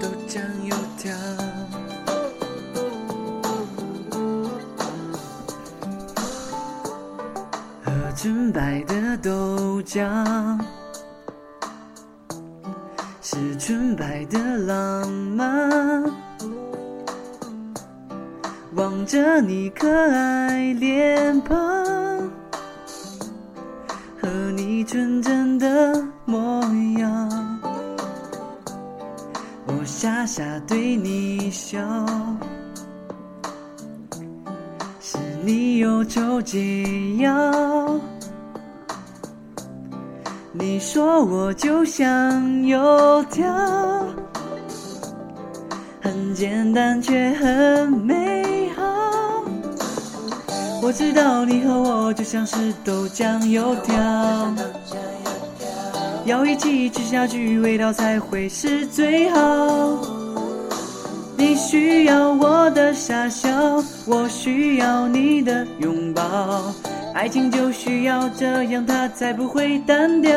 豆浆油条，喝纯白的豆浆，是纯白的浪漫。望着你可爱脸庞和你纯真的模样，我傻傻对你笑，是你忧愁解药。你说我就像油条，很简单却很美。我知道你和我就像是豆浆油条，要一起吃下去，味道才会是最好。你需要我的傻笑，我需要你的拥抱，爱情就需要这样，它才不会单调。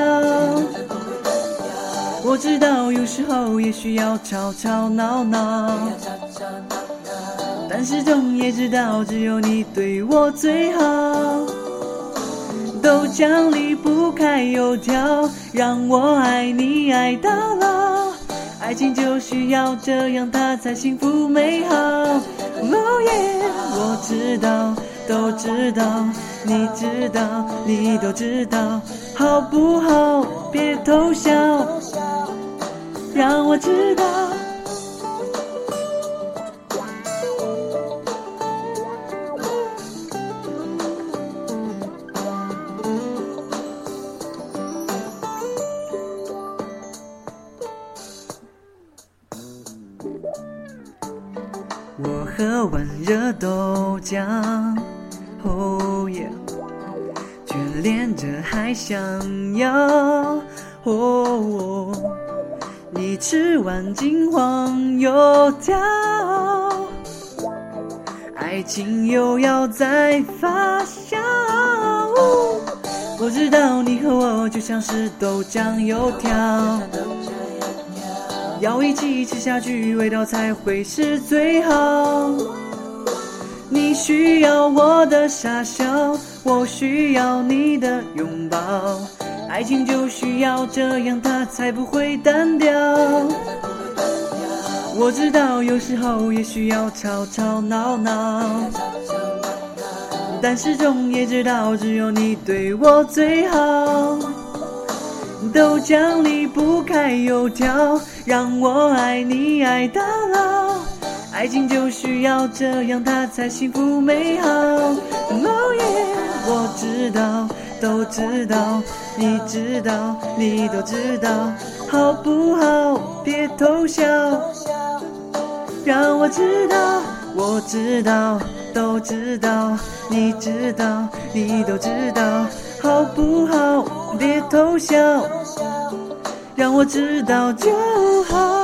我知道有时候也需要吵吵闹闹。但始终也知道，只有你对我最好。豆浆离不开油条，让我爱你爱到老。爱情就需要这样，它才幸福美好。哦耶，我知道，都知道，你知道，你都知道，好不好？别偷笑，让我知道。我喝完热豆浆，哦耶，却连着还想要。哦，你吃完金黄油条，爱情又要再发酵。我知道你和我就像是豆浆油条。要一起吃下去，味道才会是最好。你需要我的傻笑，我需要你的拥抱。爱情就需要这样，它才不会单调。我知道有时候也需要吵吵闹闹，但始终也知道，只有你对我最好。豆浆离不开油条，让我爱你爱到老。爱情就需要这样，它才幸福美好。哦耶，我知道，都知道，你知道，你都知道，好不好？别偷笑，让我知道，我知道，都知道，你知道，你都知道，好不好？别偷笑，让我知道就好。